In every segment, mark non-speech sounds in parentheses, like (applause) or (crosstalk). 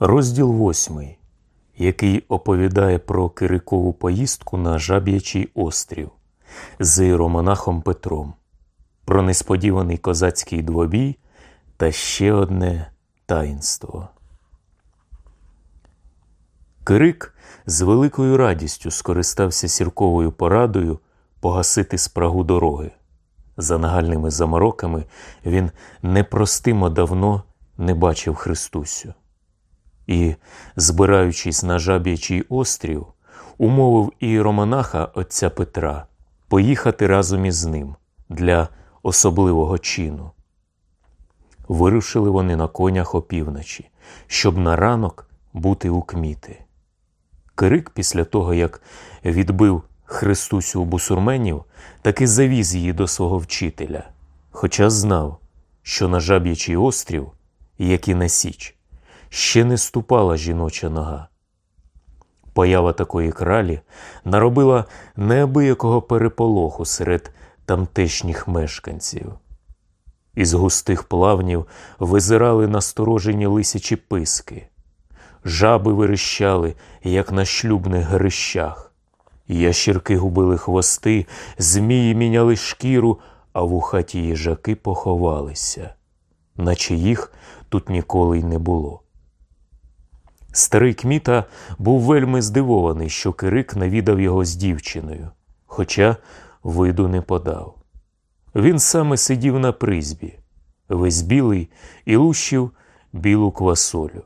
Розділ восьмий, який оповідає про Кирикову поїздку на Жаб'ячий острів з іеромонахом Петром, про несподіваний козацький двобій та ще одне таїнство. Кирик з великою радістю скористався сірковою порадою погасити спрагу дороги. За нагальними замороками він непростимо давно не бачив Христусю. І, збираючись на жаб'ячий острів, умовив іеромонаха отця Петра поїхати разом із ним для особливого чину. Вирушили вони на конях опівночі, щоб на ранок бути у кміти. Кирик, після того, як відбив Христусю у бусурменів, таки завіз її до свого вчителя, хоча знав, що на жаб'ячий острів, як і на Січ, ще не ступала жіноча нога. Поява такої кралі наробила неабиякого переполоху серед тамтешніх мешканців. Із густих плавнів визирали насторожені лисячі писки, жаби вирищали, як на шлюбних грищах, ящірки губили хвости, змії міняли шкіру, а в хаті їжаки поховалися, наче їх тут ніколи й не було. Старий Кміта був вельми здивований, що Кирик навідав його з дівчиною, хоча виду не подав. Він саме сидів на призбі, весь білий і лущив білу квасолю.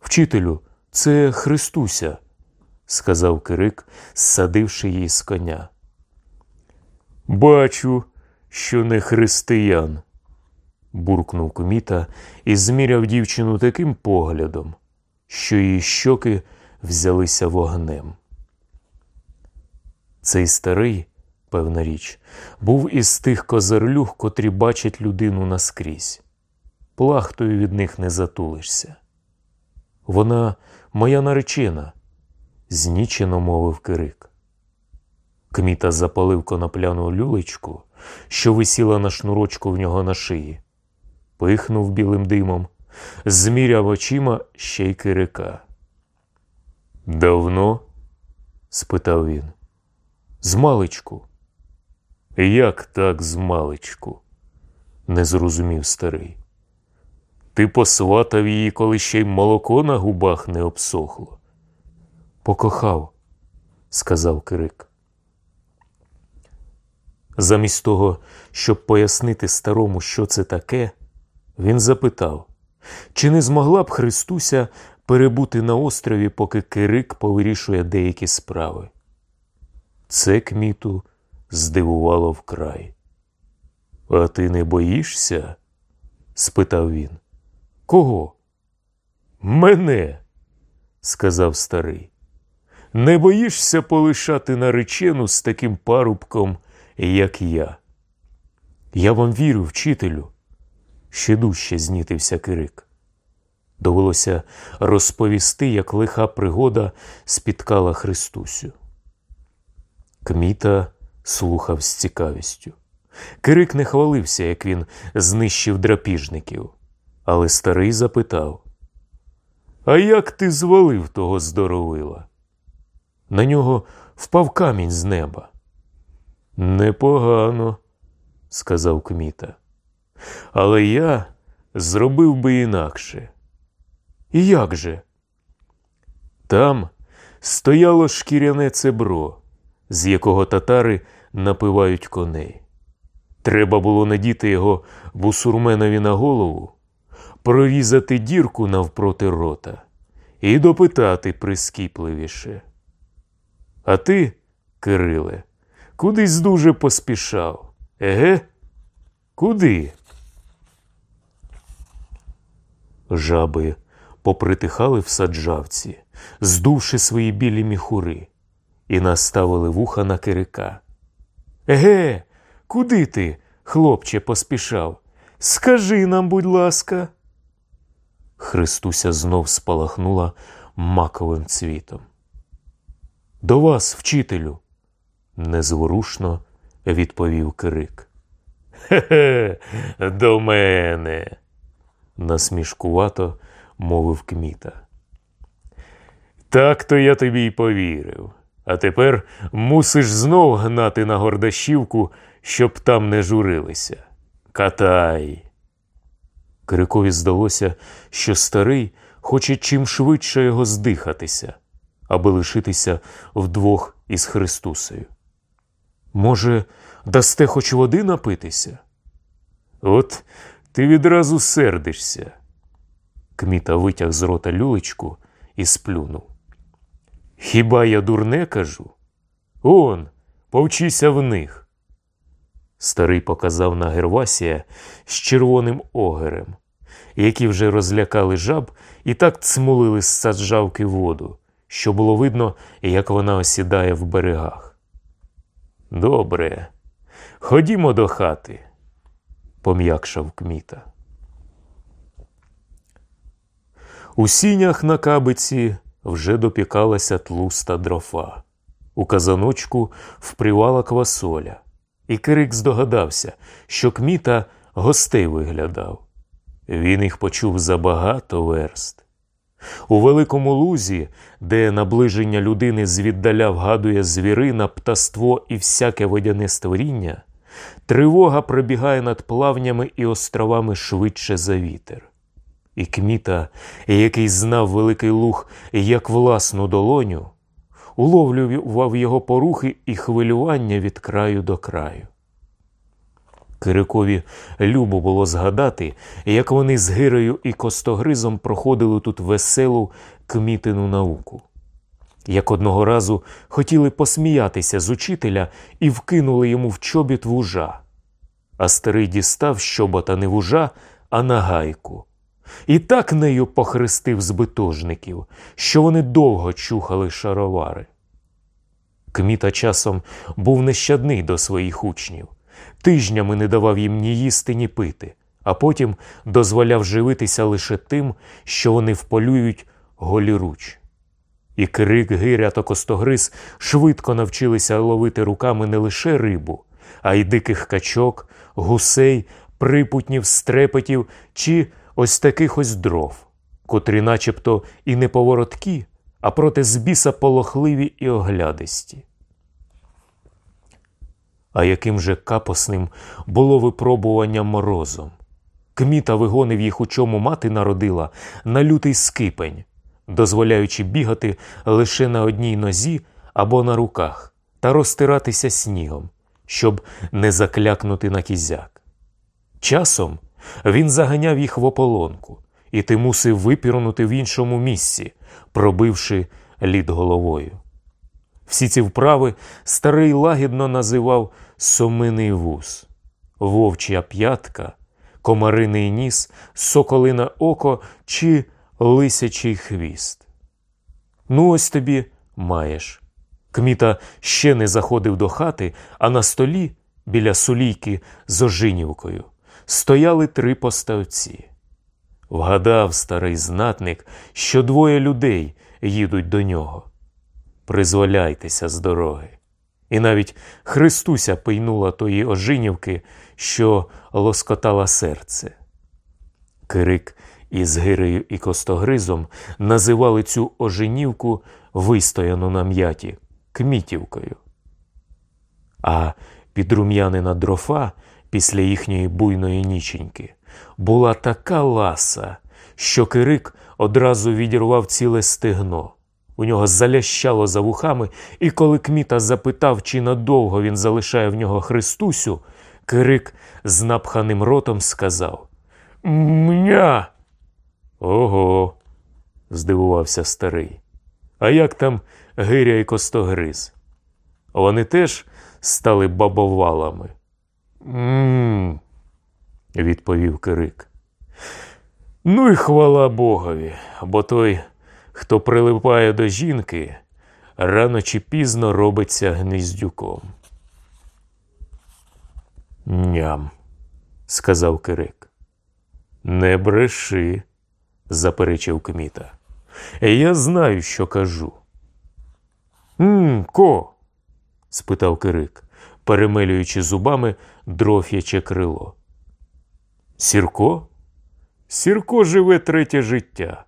Вчителю, це Христуся, сказав Кирик, садивши її з коня. Бачу, що не християн, буркнув куміта і зміряв дівчину таким поглядом, що її щоки взялися вогнем. Цей старий, певна річ, був із тих козарлюг, котрі бачать людину наскрізь. Плахтою від них не затулишся. Вона моя наречена, знічено мовив Кирик. Кміта запалив конопляну люлечку, що висіла на шнурочку в нього на шиї, пихнув білим димом, зміряв очима ще й Кирика. Давно? спитав він. Змалечку. Як так змалечку? не зрозумів старий. Ти посватав її, коли ще й молоко на губах не обсохло. Покохав, сказав Кирик. Замість того, щоб пояснити старому, що це таке, він запитав, чи не змогла б Христуся перебути на острові, поки Кирик повирішує деякі справи. Це кміту здивувало вкрай. А ти не боїшся? спитав він. Кого? Мене, сказав старий. Не боїшся полишати наречену з таким парубком, як я? Я вам вірю, вчителю, ще дужче знітився Кирик. Довелося розповісти, як лиха пригода спіткала Христусю. Кміта слухав з цікавістю. Кирик не хвалився, як він знищив драпіжників, але старий запитав: А як ти звалив того здоровила? На нього впав камінь з неба. Непогано, сказав Кміта. Але я зробив би інакше. І як же? Там стояло шкіряне цебро, з якого татари напивають коней. Треба було надіти його бусурменові на голову, прорізати дірку навпроти рота і допитати прискіпливіше. А ти, Кириле, кудись дуже поспішав. Еге? Куди? Жаби попритихали в саджавці, здувши свої білі міхури, і наставили вуха на кирика. Еге, куди ти, хлопче, поспішав? Скажи нам, будь ласка. Христуся знов спалахнула маковим цвітом. До вас, вчителю, незворушно відповів Кирик. Хе-хе, до мене. Насмішкувато мовив кміта. Так то я тобі й повірив. А тепер мусиш знов гнати на Гордашівку, щоб там не журилися. Катай. Кирикові здалося, що старий хоче чим швидше його здихатися, аби лишитися вдвох із Христусею. Може, дасте хоч води напитися? От ти відразу сердишся. Кміта витяг з рота люлечку і сплюнув. Хіба я дурне кажу? Он, повчися в них. Старий показав на Гервасія з червоним огерем, які вже розлякали жаб і так цмулили з саджавки воду, що було видно, як вона осідає в берегах. Добре, ходімо до хати, пом'якшав кміта. У сінях на кабиці вже допікалася тлуста дрофа. У казаночку впривала квасоля, і Кирик здогадався, що кміта гостей виглядав. Він їх почув за багато верст. У великому лузі, де наближення людини звіддаля вгадує звірина, птаство і всяке водяне створіння, тривога пробігає над плавнями і островами швидше за вітер. І кміта, який знав великий луг як власну долоню, уловлював його порухи і хвилювання від краю до краю. Кирикові любо було згадати, як вони з Гирею і Костогризом проходили тут веселу кмітину науку. Як одного разу хотіли посміятися з учителя і вкинули йому в чобіт вужа, а старий дістав щобота не вужа, а нагайку. І так нею похрестив збитожників, що вони довго чухали шаровари. Кміта часом був нещадний до своїх учнів, тижнями не давав їм ні їсти, ні пити, а потім дозволяв живитися лише тим, що вони вполюють голіруч. І крик гиря та костогриз швидко навчилися ловити руками не лише рибу, а й диких качок, гусей, припутнів, стрепетів чи ось таких ось дров, котрі начебто і не повороткі, а проти збіса полохливі і оглядисті. А яким же капосним було випробування морозом. Кміта вигонив їх, у чому мати народила, на лютий скипень, дозволяючи бігати лише на одній нозі або на руках та розтиратися снігом, щоб не заклякнути на кізяк. Часом він заганяв їх в ополонку, і ти мусив випірнути в іншому місці, пробивши лід головою. Всі ці вправи старий лагідно називав соминий вуз, вовчя п'ятка, комариний ніс, соколине око чи лисячий хвіст. Ну, ось тобі маєш. Кміта ще не заходив до хати, а на столі біля сулійки з ожинівкою стояли три поставці. Вгадав старий знатник, що двоє людей їдуть до нього. Призволяйтеся з дороги. І навіть Христуся пийнула тої ожинівки, що лоскотала серце. Кирик із Гирею і Костогризом називали цю ожинівку, вистояну на м'яті, кмітівкою. А підрум'янина дрофа після їхньої буйної ніченьки була така ласа, що Кирик одразу відірвав ціле стегно. У нього залящало за вухами, і коли Кміта запитав, чи надовго він залишає в нього Христусю, Кирик з напханим ротом сказав Мня. Ого, здивувався старий. А як там Гиря і Костогриз? Вони теж стали бабовалами. Мм, відповів Кирик. Ну і хвала Богові, бо той, хто прилипає до жінки, рано чи пізно робиться гніздюком. Ням, сказав Кирик. Не бреши, заперечив кміта. Я знаю, що кажу. «М, Ко? спитав Кирик, перемелюючи зубами дроф'яче крило. Сірко? Сірко живе третє життя,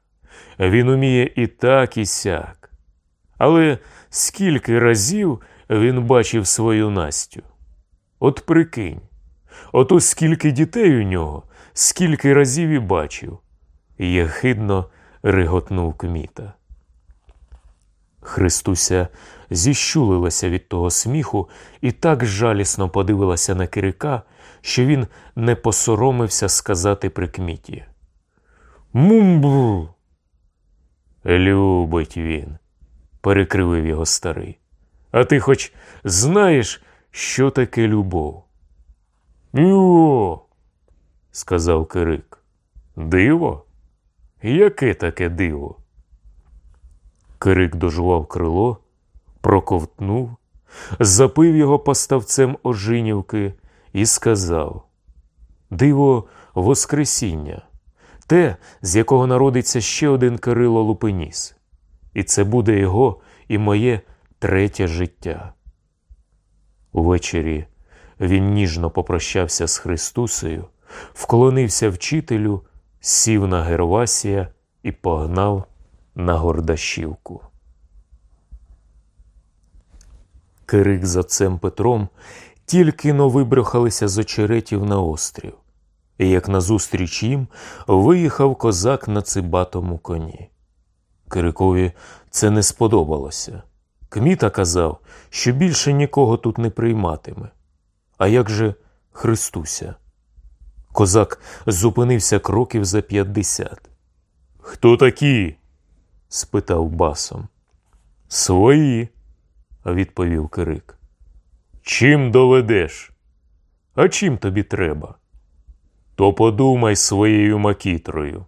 він уміє і так, і сяк. Але скільки разів він бачив свою Настю? От прикинь, ото скільки дітей у нього, скільки разів і бачив, єхидно реготнув кміта. Христуся зіщулилася від того сміху і так жалісно подивилася на Кирика, що він не посоромився сказати при кміті. Мумбу. Любить він, перекривив його старий. А ти хоч знаєш, що таке любов? Йо, сказав Кирик. Диво? Яке таке диво? Кирик дожував крило, проковтнув, запив його поставцем ожинівки і сказав: Диво Воскресіння, те, з якого народиться ще один Кирило Лупеніс, і це буде його і моє третє життя. Увечері він ніжно попрощався з Христусею, вклонився вчителю, сів на Гервасія і погнав на Гордашівку. Кирик за цим Петром тільки но вибрюхалися з очеретів на острів, і як назустріч їм виїхав козак на цибатому коні. Кирикові це не сподобалося. Кміта казав, що більше нікого тут не прийматиме. А як же Христуся? Козак зупинився кроків за п'ятдесят. Хто такі? спитав басом. Свої, відповів Кирик. Чим доведеш? А чим тобі треба? То подумай своєю макітрою.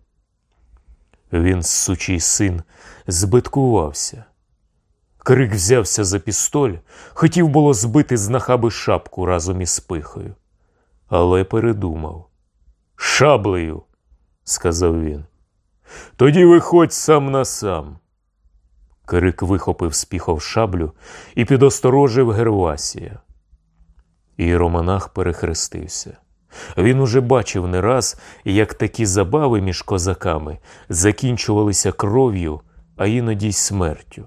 Він, сучий син, збиткувався. Крик взявся за пістоль, хотів було збити з нахаби шапку разом із пихою, але передумав. Шаблею, сказав він. Тоді виходь сам на сам. Кирик вихопив з піхов шаблю і підосторожив Гервасія. Іеромонах перехрестився. Він уже бачив не раз, як такі забави між козаками закінчувалися кров'ю, а іноді й смертю.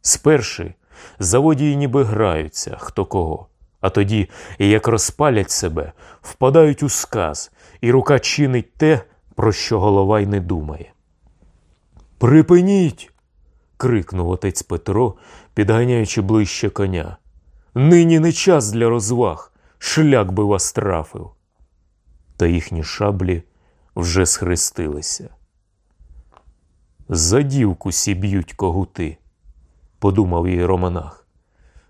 Сперши заводії ніби граються хто кого, а тоді, як розпалять себе, впадають у сказ, і рука чинить те, про що голова й не думає. Припиніть. крикнув отець Петро, підганяючи ближче коня. Нині не час для розваг, шлях би вас трафив. Та їхні шаблі вже схрестилися. За дівку сіб'ють когути, подумав її романах.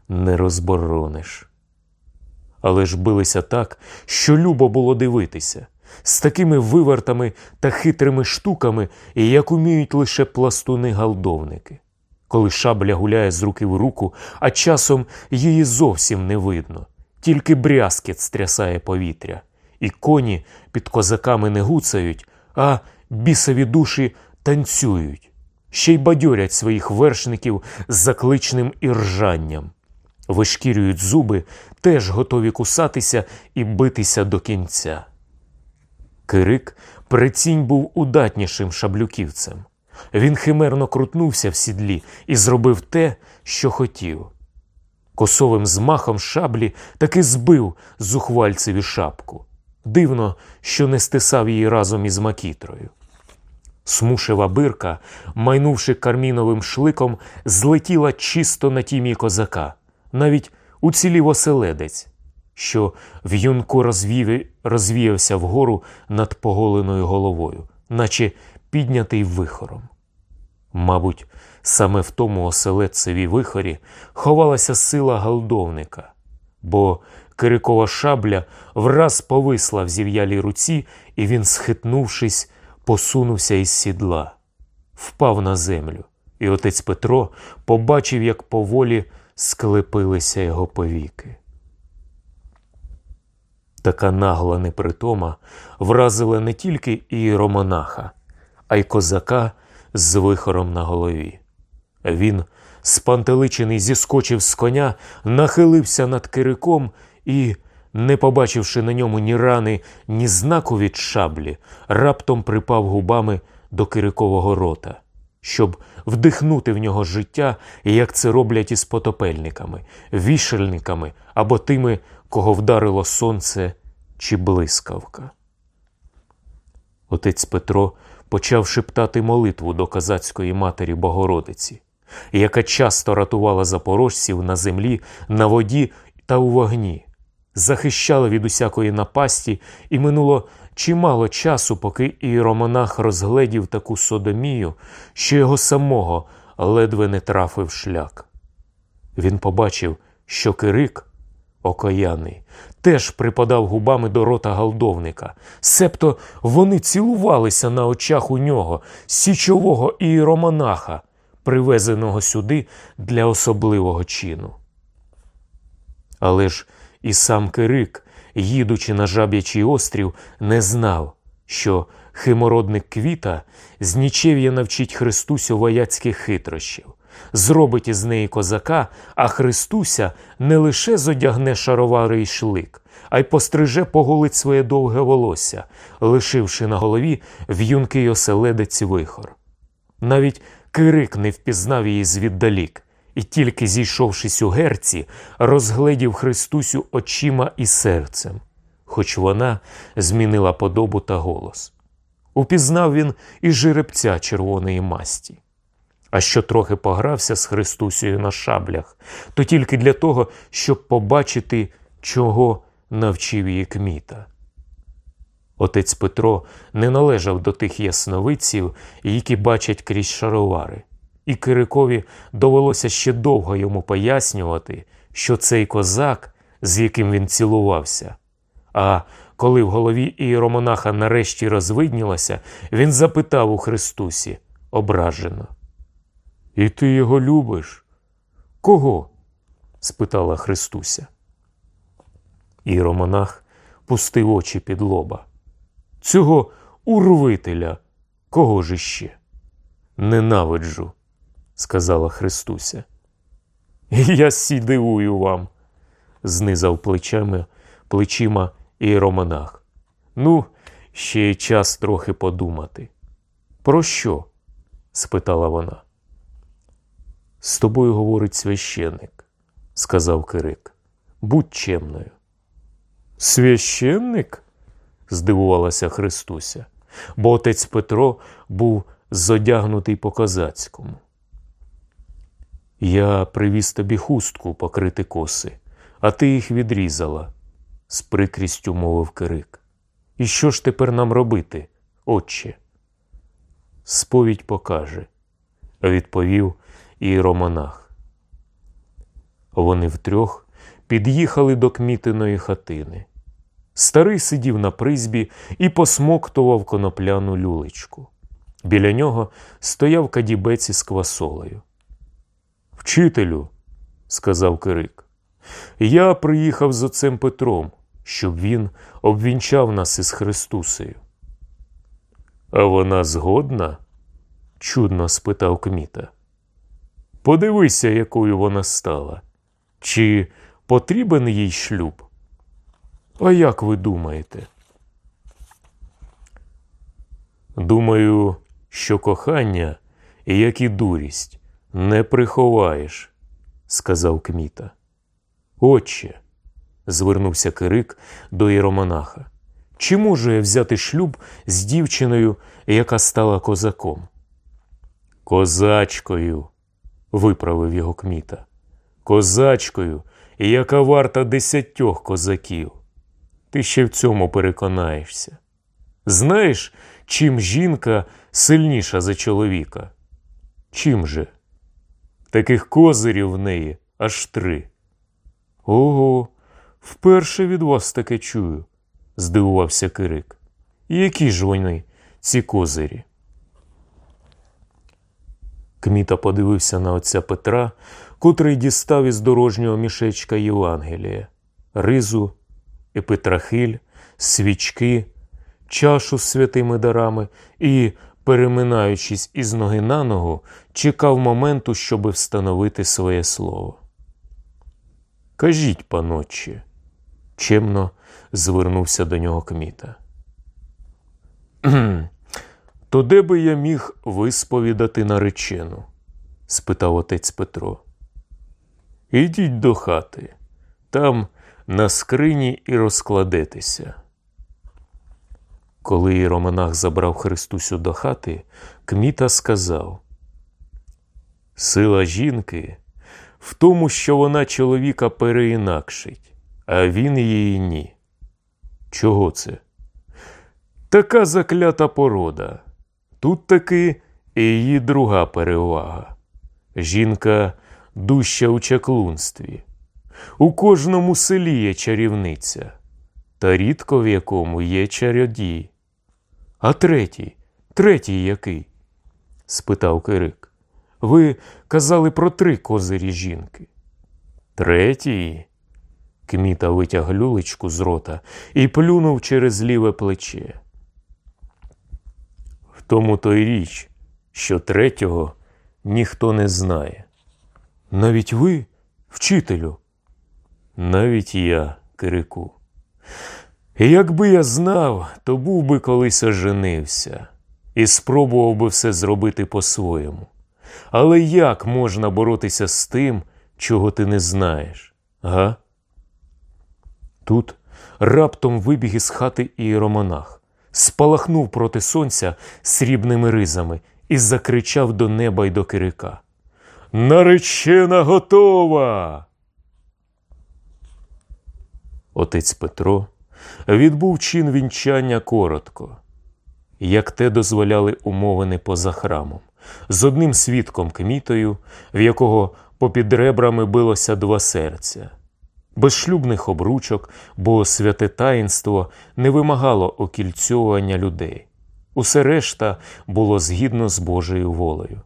Не розборониш. Але ж билися так, що любо було дивитися з такими вивертами та хитрими штуками, як уміють лише пластуни-галдовники, коли шабля гуляє з руки в руку, а часом її зовсім не видно, тільки брязкіт стрясає повітря, і коні під козаками не гуцають, а бісові душі танцюють, ще й бадьорять своїх вершників з закличним іржанням. Вишкірюють зуби, теж готові кусатися і битися до кінця. Кирик прицінь був удатнішим шаблюківцем. Він химерно крутнувся в сідлі і зробив те, що хотів. Косовим змахом шаблі таки збив зухвальцеві шапку. Дивно, що не стисав її разом із макітрою. Смушева бирка, майнувши карміновим шликом, злетіла чисто на тімі козака, навіть уцілів оселедець, що в'юнку розвів... розвіявся вгору над поголеною головою, наче піднятий вихором. Мабуть, саме в тому оселедцевій вихорі ховалася сила галдовника, бо Кирикова шабля враз повисла в зів'ялій руці, і він, схитнувшись, посунувся із сідла, впав на землю, і отець Петро побачив, як поволі склепилися його повіки. Така нагла непритома вразила не тільки іеромонаха, а й козака з вихором на голові. Він, спантеличений, зіскочив з коня, нахилився над кириком і, не побачивши на ньому ні рани, ні знаку від шаблі, раптом припав губами до Кирикового рота, щоб вдихнути в нього життя, як це роблять із потопельниками, вішальниками або тими, кого вдарило сонце чи блискавка. Отець Петро почав шептати молитву до козацької матері Богородиці, яка часто ратувала запорожців на землі, на воді та у вогні, захищала від усякої напасті, і минуло чимало часу, поки іеромонах розгледів таку содомію, що його самого ледве не трафив шлях. Він побачив, що Кирик, окояний, теж припадав губами до рота галдовника, себто вони цілувалися на очах у нього, січового іеромонаха, привезеного сюди для особливого чину. Але ж і сам Кирик, їдучи на жаб'ячий острів, не знав, що химородник квіта з нічев'я навчить Христусю вояцьких хитрощів, зробить із неї козака, а Христуся не лише зодягне шароварий шлик, а й постриже поголить своє довге волосся, лишивши на голові в'юнкий оселедець вихор. Навіть Кирик не впізнав її звіддалік, і тільки зійшовшись у герці, розгледів Христусю очима і серцем, хоч вона змінила подобу та голос. Упізнав він і жеребця червоної масті. А що трохи погрався з Христусею на шаблях, то тільки для того, щоб побачити, чого навчив її кміта. Отець Петро не належав до тих ясновидців, які бачать крізь шаровари, і Кирикові довелося ще довго йому пояснювати, що цей козак, з яким він цілувався. А коли в голові іеромонаха нарешті розвиднілося, він запитав у Христусі ображено. І ти його любиш? Кого? спитала Христуся. Іеромонах пустив очі під лоба. Цього урвителя, кого ж іще? Ненавиджу, сказала Христуся. Я сі дивую вам, знизав плечами плечима іеромонах. Ну, ще й час трохи подумати. Про що? спитала вона. З тобою говорить священник, сказав Кирик. Будь чемною. Священник? здивувалася Христуся, бо отець Петро був зодягнутий по козацькому. Я привіз тобі хустку покрити коси, а ти їх відрізала, з прикрістю мовив Кирик. І що ж тепер нам робити, отче? Сповідь покаже, відповів іеромонах. Вони втрьох під'їхали до кмітиної хатини. Старий сидів на призбі і посмоктував конопляну люлечку. Біля нього стояв кадібець із квасолею. Вчителю, сказав Кирик, я приїхав з отцем Петром, щоб він обвінчав нас із Христусею. А вона згодна? чудно спитав Кміта. Подивися, якою вона стала. Чи потрібен їй шлюб? А як ви думаєте? Думаю, що кохання, як і дурість, не приховаєш, сказав Кміта. Отче, звернувся Кирик до іеромонаха. Чи можу я взяти шлюб з дівчиною, яка стала козаком? Козачкою, виправив його кміта. Козачкою, яка варта десятьох козаків. Ти ще в цьому переконаєшся. Знаєш, чим жінка сильніша за чоловіка? Чим же? Таких козирів в неї аж три. Ого, вперше від вас таке чую, здивувався Кирик. Які ж вони, ці козирі? Кміта подивився на отця Петра, котрий дістав із дорожнього мішечка Євангелія, ризу, епитрахиль, свічки, чашу з святими дарами і, переминаючись із ноги на ногу, чекав моменту, щоби встановити своє слово. Кажіть, паночі, чемно звернувся до нього кміта. То де би я міг висповідати наречену? спитав отець Петро. Ідіть до хати, там на скрині і розкладетеся. Коли іеромонах забрав Христусю до хати, Кміта сказав: Сила жінки в тому, що вона чоловіка переінакшить, а він її ні. Чого це? Така заклята порода. Тут таки і її друга перевага. Жінка дужча у чаклунстві. У кожному селі є чарівниця, та рідко в якому є чародій. А третій, третій який? спитав Кирик. Ви казали про три козирі жінки. Третій. Кміта витяг люлечку з рота і плюнув через ліве плече. Тому то й річ, що третього ніхто не знає. Навіть ви, вчителю, навіть я, Кирику. І якби я знав, то був би колись оженився і спробував би все зробити по-своєму. Але як можна боротися з тим, чого ти не знаєш, га? Тут раптом вибіг із хати іеромонах, спалахнув проти сонця срібними ризами і закричав до неба й до Кирика. Наречена готова. Отець Петро відбув чин вінчання коротко, як те дозволяли умовини поза храмом, з одним свідком кмітою, в якого попід ребрами билося два серця. Без шлюбних обручок, бо святе таїнство не вимагало окільцьовування людей. Усе решта було згідно з Божою волею.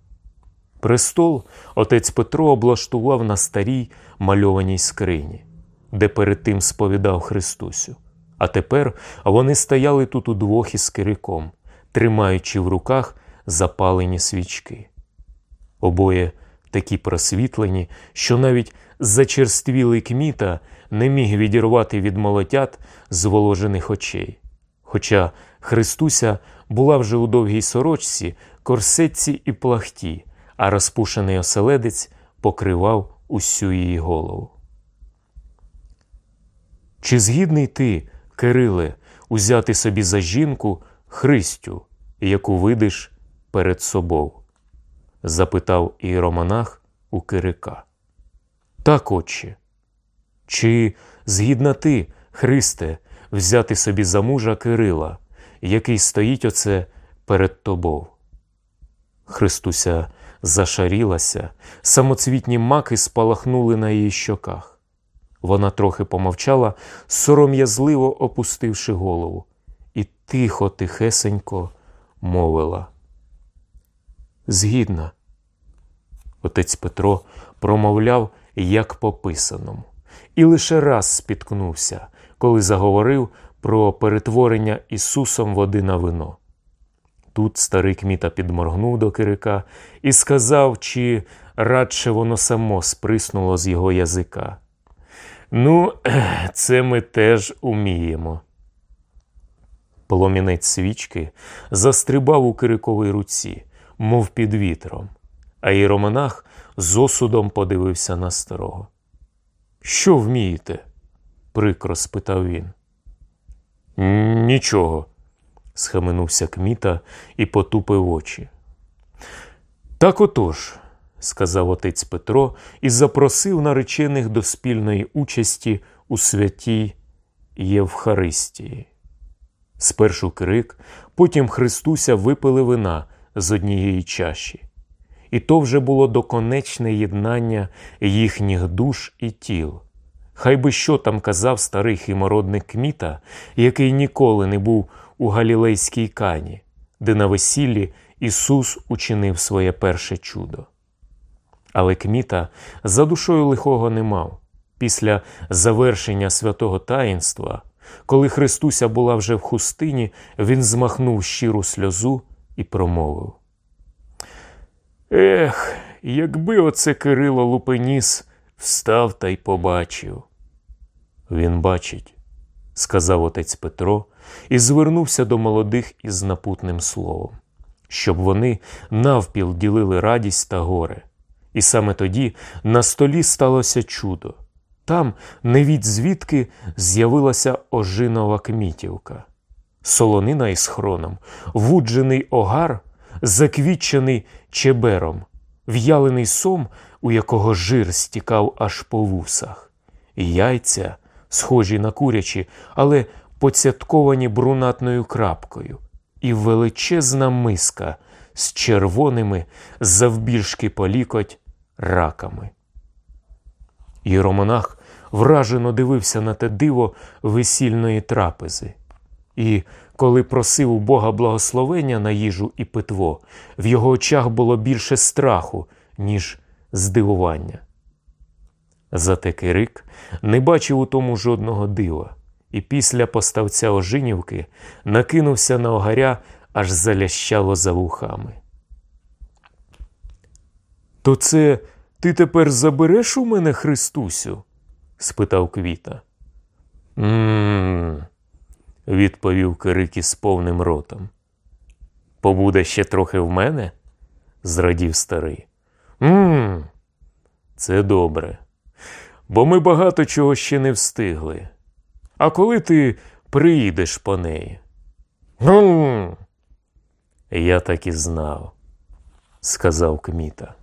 Престол отець Петро облаштував на старій мальованій скрині, де перед тим сповідав Христусю. А тепер вони стояли тут удвох із Кириком, тримаючи в руках запалені свічки. Обоє такі просвітлені, що навіть зачерствілий кміта не міг відірвати від молотят зволожених очей. Хоча Христуся була вже у довгій сорочці, корсетці і плахті, а розпушений оселедець покривав усю її голову. Чи згідний ти, Кириле, узяти собі за жінку Христю, яку видиш перед собою? запитав іеромонах у Кирика. Так, отче. Чи згідна ти, Христе, взяти собі за мужа Кирила, який стоїть оце перед тобою? Христуся зашарілася, самоцвітні маки спалахнули на її щоках. Вона трохи помовчала, сором'язливо опустивши голову, і тихо, тихесенько мовила. Згідна. Отець Петро промовляв, як по писаному, і лише раз спіткнувся, коли заговорив про перетворення Ісусом води на вино. Тут старий Кміта підморгнув до Кирика і сказав, чи радше воно само сприснуло з його язика. Ну, (clears throat) це ми теж уміємо. Поломінець свічки застрибав у Кириковій руці, мов під вітром, а іеромонах з осудом подивився на старого. Що вмієте? прикро спитав він. Нічого, схаменувся Кміта і потупив очі. Так отож, сказав отець Петро і запросив наречених до спільної участі у святій Євхаристії. Спершу крик, потім Христуся випили вина з однієї чаші, і то вже було доконечне єднання їхніх душ і тіл. Хай би що там казав старий химородник Кміта, який ніколи не був у Галілейській кані, де на весіллі Ісус учинив своє перше чудо. Але Кміта за душою лихого не мав. Після завершення святого таїнства, коли Христуся була вже в хустині, він змахнув щиру сльозу і промовив: Ех, якби оце Кирило Лупеніс встав та й побачив. Він бачить, сказав отець Петро і звернувся до молодих із напутним словом. щоб вони навпіл ділили радість та горе. І саме тоді на столі сталося чудо. Там, невідь звідки, з'явилася ожинова кмітівка. Солонина із хроном, вуджений огар, заквітчений чебером, в'ялений сом, у якого жир стікав аж по вусах, яйця, схожі на курячі, але поцятковані брунатною крапкою, і величезна миска з червоними завбільшки по лікоть раками. Єромонах вражено дивився на те диво весільної трапези. І коли просив у Бога благословення на їжу і питво, в його очах було більше страху, ніж здивування. Зате Кирик не бачив у тому жодного дива, і після поставця ожинівки накинувся на огаря, аж залящало за вухами. То це ти тепер забереш у мене Христусю? спитав Квіта. М. відповів Кирик із повним ротом. Побуде ще трохи в мене? зрадів старий. Мм, це добре. Бо ми багато чого ще не встигли. А коли ти приїдеш по неї? Гм. Я так і знав, сказав Кміта.